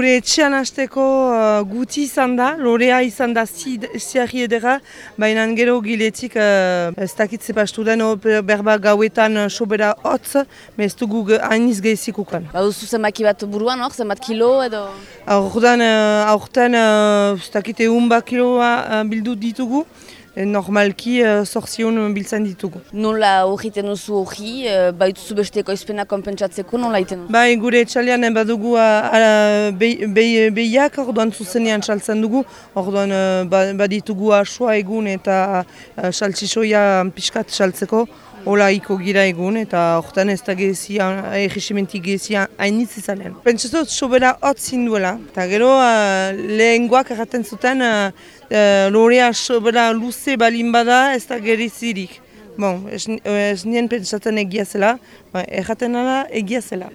gure etxean hasteko uh, guti izan da, lorea izan da ziarri edera, baina gero giletik uh, ez dakit pastu den berba gauetan uh, sobera hotz, ez dugu hainiz gehizik ukan. Ba, duzu zenbaki bat buruan hor, zenbat kilo edo? Aurten, uh, aurten uh, ez dakit egun kiloa uh, bildu ditugu, normalki uh, zorzion biltzen ditugu. Nola horriten duzu horri, uh, baituzu besteko izpena konpentsatzeko, nola iten duzu? Bai, gure etxalian badugu behiak be, orduan zuzenean txaltzen dugu, orduan uh, baditugu asua egun eta uh, saltxisoia pixkat txaltzeko. Ola iko gira egun eta horretan ez da gezia, egisimenti gezia hainitz izanen. Pentsatu sobera hot zinduela, eta gero uh, lehengoak erraten zuten uh, uh, lorea sobera luze balin bada ez da gerizirik. Bon, ez, ez nien pentsatzen egia zela, ba, erraten ala egia zela.